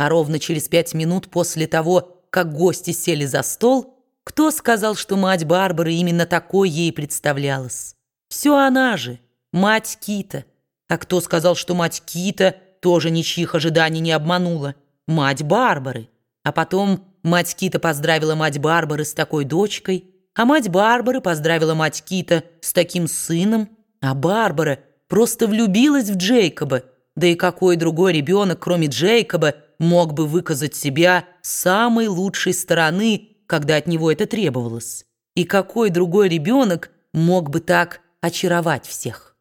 А ровно через пять минут после того, как гости сели за стол, кто сказал, что мать Барбары именно такой ей представлялась? Все она же, мать Кита. А кто сказал, что мать Кита тоже ничьих ожиданий не обманула? Мать Барбары. А потом мать Кита поздравила мать Барбары с такой дочкой, а мать Барбары поздравила мать Кита с таким сыном, а Барбара просто влюбилась в Джейкоба. Да и какой другой ребенок, кроме Джейкоба, мог бы выказать себя самой лучшей стороны, когда от него это требовалось? И какой другой ребенок мог бы так очаровать всех?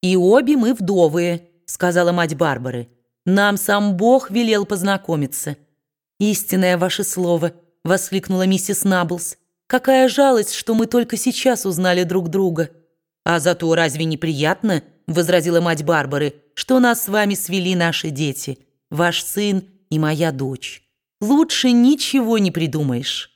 «И обе мы вдовые», — сказала мать Барбары. «Нам сам Бог велел познакомиться». «Истинное ваше слово», — воскликнула миссис Наблс. «Какая жалость, что мы только сейчас узнали друг друга». «А зато разве неприятно?» — возразила мать Барбары, «что нас с вами свели наши дети, ваш сын и моя дочь. Лучше ничего не придумаешь».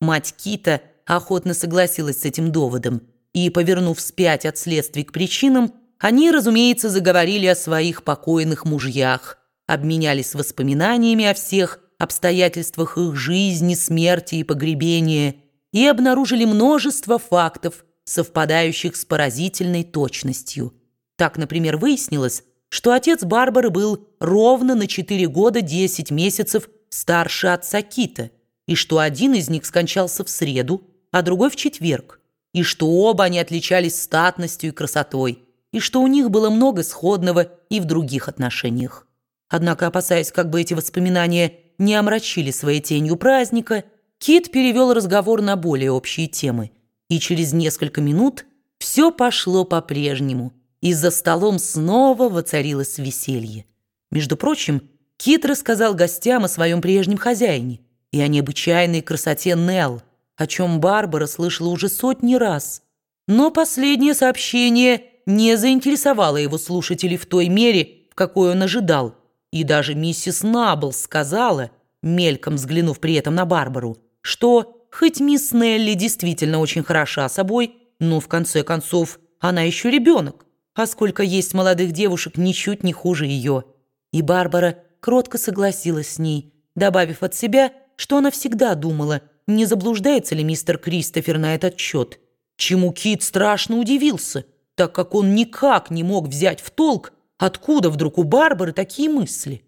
Мать Кита охотно согласилась с этим доводом, и, повернув вспять от следствий к причинам, они, разумеется, заговорили о своих покойных мужьях, обменялись воспоминаниями о всех обстоятельствах их жизни, смерти и погребения и обнаружили множество фактов, совпадающих с поразительной точностью. Так, например, выяснилось, что отец Барбары был ровно на 4 года 10 месяцев старше отца Кита, и что один из них скончался в среду, а другой в четверг, и что оба они отличались статностью и красотой, и что у них было много сходного и в других отношениях. Однако, опасаясь, как бы эти воспоминания не омрачили своей тенью праздника, Кит перевел разговор на более общие темы – и через несколько минут все пошло по-прежнему, и за столом снова воцарилось веселье. Между прочим, Кит рассказал гостям о своем прежнем хозяине и о необычайной красоте Нелл, о чем Барбара слышала уже сотни раз. Но последнее сообщение не заинтересовало его слушателей в той мере, в какой он ожидал, и даже миссис Набл сказала, мельком взглянув при этом на Барбару, что Хоть мисс Нелли действительно очень хороша собой, но в конце концов она еще ребенок. А сколько есть молодых девушек ничуть не хуже ее. И Барбара кротко согласилась с ней, добавив от себя, что она всегда думала, не заблуждается ли мистер Кристофер на этот счет. Чему Кит страшно удивился, так как он никак не мог взять в толк, откуда вдруг у Барбары такие мысли.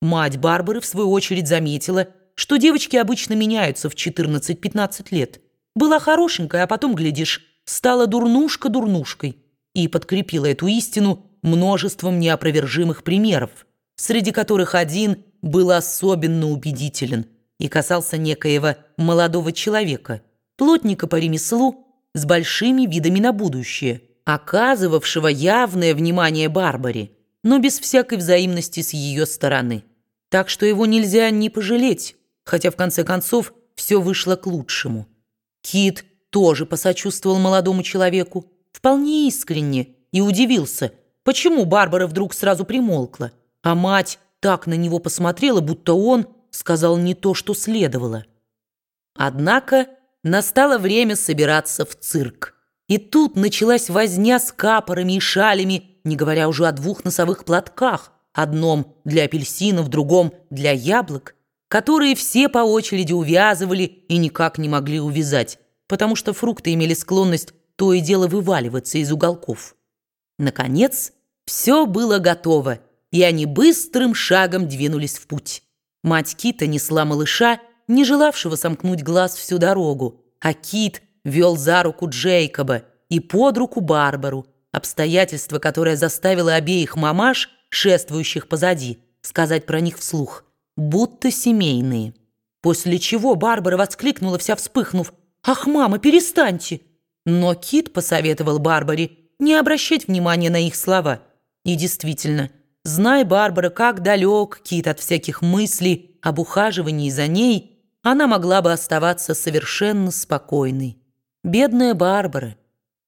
Мать Барбары, в свою очередь, заметила, что девочки обычно меняются в 14-15 лет. Была хорошенькая, а потом, глядишь, стала дурнушка-дурнушкой. И подкрепила эту истину множеством неопровержимых примеров, среди которых один был особенно убедителен и касался некоего молодого человека, плотника по ремеслу с большими видами на будущее, оказывавшего явное внимание Барбаре, но без всякой взаимности с ее стороны. Так что его нельзя не пожалеть, хотя в конце концов все вышло к лучшему. Кит тоже посочувствовал молодому человеку, вполне искренне, и удивился, почему Барбара вдруг сразу примолкла, а мать так на него посмотрела, будто он сказал не то, что следовало. Однако настало время собираться в цирк. И тут началась возня с капорами и шалями, не говоря уже о двух носовых платках, одном для апельсинов, другом для яблок, которые все по очереди увязывали и никак не могли увязать, потому что фрукты имели склонность то и дело вываливаться из уголков. Наконец, все было готово, и они быстрым шагом двинулись в путь. Мать Кита несла малыша, не желавшего сомкнуть глаз всю дорогу, а Кит вел за руку Джейкоба и под руку Барбару, обстоятельство, которое заставило обеих мамаш, шествующих позади, сказать про них вслух – будто семейные. После чего Барбара воскликнула, вся вспыхнув, «Ах, мама, перестаньте!» Но Кит посоветовал Барбаре не обращать внимания на их слова. И действительно, зная Барбара, как далек Кит от всяких мыслей об ухаживании за ней, она могла бы оставаться совершенно спокойной. Бедная Барбара,